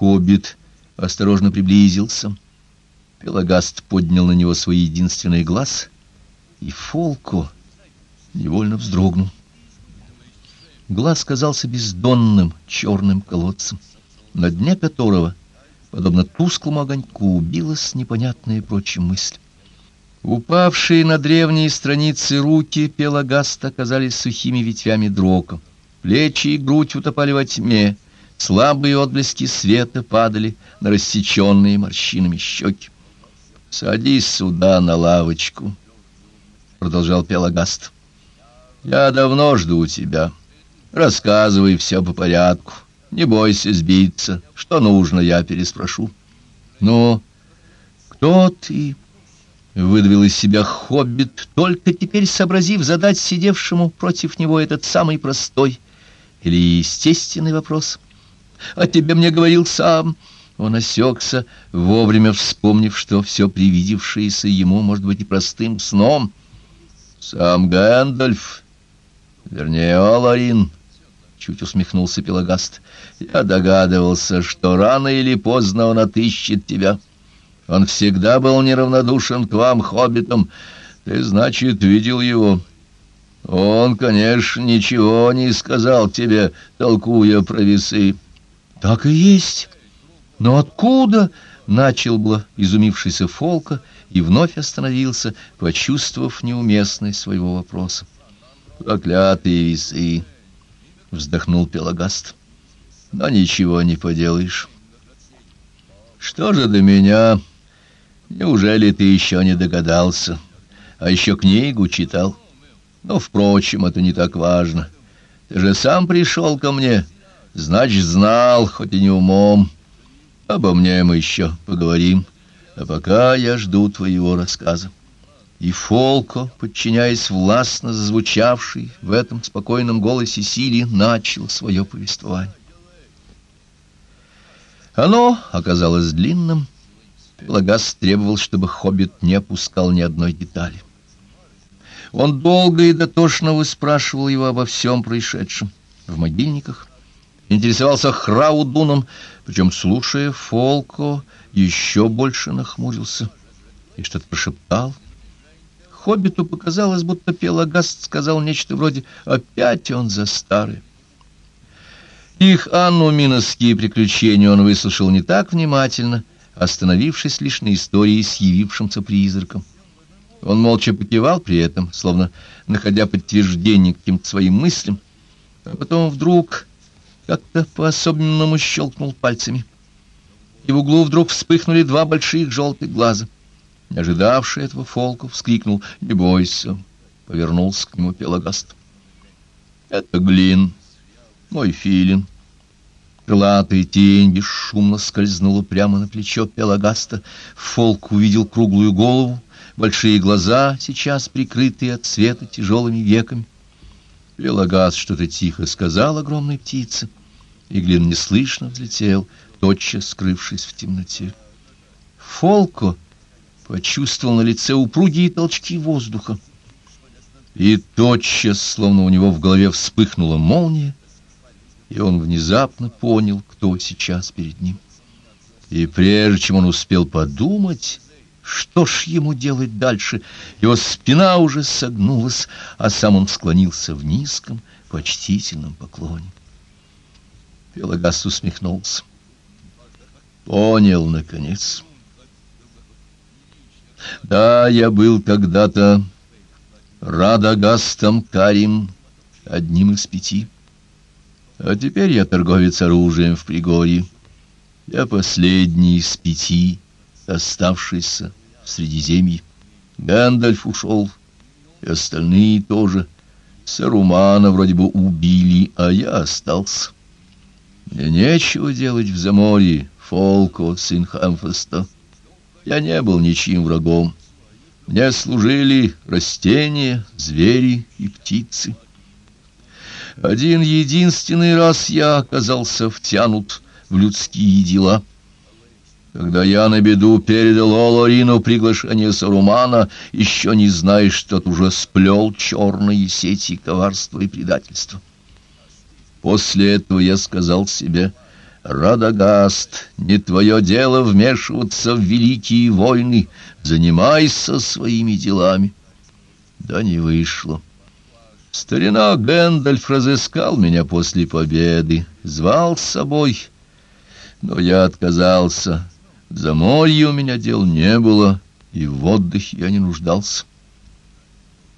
Хоббит осторожно приблизился. Пелагаст поднял на него свой единственный глаз, и Фолко невольно вздрогнул. Глаз казался бездонным черным колодцем, на дне которого, подобно тусклому огоньку, билась непонятная прочим мысль. Упавшие на древние страницы руки Пелагаста оказались сухими ветвями дрока. Плечи и грудь утопали во тьме, слабые отблески света падали на рассеченные морщинами щеки. «Садись сюда на лавочку», — продолжал Пелагаст. «Я давно жду тебя. Рассказывай все по порядку. Не бойся сбиться. Что нужно, я переспрошу». «Ну, кто ты?» — выдавил из себя хоббит, только теперь сообразив задать сидевшему против него этот самый простой или естественный вопрос. «А тебе мне говорил сам». Он осекся, вовремя вспомнив, что все привидевшееся ему может быть и простым сном. «Сам Гэндальф, вернее, Оларин», — чуть усмехнулся Пелагаст, — «я догадывался, что рано или поздно он отыщет тебя». Он всегда был неравнодушен к вам, хоббитам. Ты, значит, видел его. Он, конечно, ничего не сказал тебе, толкуя про весы. Так и есть. Но откуда? Начал было изумившийся Фолка и вновь остановился, почувствовав неуместность своего вопроса. Проклятые весы! Вздохнул Пелагаст. Но ничего не поделаешь. Что же до меня... Неужели ты еще не догадался? А еще книгу читал? Но, впрочем, это не так важно. Ты же сам пришел ко мне, значит, знал, хоть и не умом. Обо мне мы еще поговорим, а пока я жду твоего рассказа. И Фолко, подчиняясь властно зазвучавшей в этом спокойном голосе силе, начал свое повествование. Оно оказалось длинным, Пелагас требовал, чтобы хоббит не опускал ни одной детали. Он долго и дотошно выспрашивал его обо всем происшедшем в могильниках, интересовался Храудуном, причем, слушая Фолко, еще больше нахмурился и что-то прошептал. Хоббиту показалось, будто Пелагаст сказал нечто вроде «Опять он за старый». Их Анну Миносские приключения он выслушал не так внимательно, остановившись лишь на истории с явившимся призраком. Он молча покивал при этом, словно находя подтверждение каким-то своим мыслям, а потом вдруг как-то по-особенному щелкнул пальцами. И в углу вдруг вспыхнули два больших желтых глаза. Не ожидавший этого Фолков вскрикнул «Не бойся!» Повернулся к нему Пелагаст. «Это Глин, мой филин». Крылатая тень бесшумно скользнула прямо на плечо Пелагаста. Фолк увидел круглую голову, большие глаза, сейчас прикрытые от света тяжелыми веками. Пелагаст что-то тихо сказал огромной птице, и Глин неслышно взлетел, тотчас скрывшись в темноте. Фолко почувствовал на лице упругие толчки воздуха, и тотчас, словно у него в голове вспыхнула молния, и он внезапно понял, кто сейчас перед ним. И прежде чем он успел подумать, что ж ему делать дальше, его спина уже согнулась, а сам он склонился в низком, почтительном поклоне. Пелагас усмехнулся. Понял, наконец. Да, я был когда-то Радагастом Карим, одним из пяти. А теперь я торговец оружием в Пригорье. Я последний из пяти, оставшийся в Средиземье. Гэндальф ушел, и остальные тоже. Сарумана вроде бы убили, а я остался. Мне нечего делать в Заморье, Фолко, сын Хамфеста. Я не был ничьим врагом. Мне служили растения, звери и птицы. Один единственный раз я оказался втянут в людские дела. Когда я на беду передал Олорину приглашение Сарумана, еще не зная, что тот уже сплел черные сети коварства и предательства. После этого я сказал себе, Радагаст, не твое дело вмешиваться в великие войны, занимайся своими делами. Да не вышло. Старина Гэндальф разыскал меня после победы, звал с собой, но я отказался. За морью у меня дел не было, и в отдыхе я не нуждался.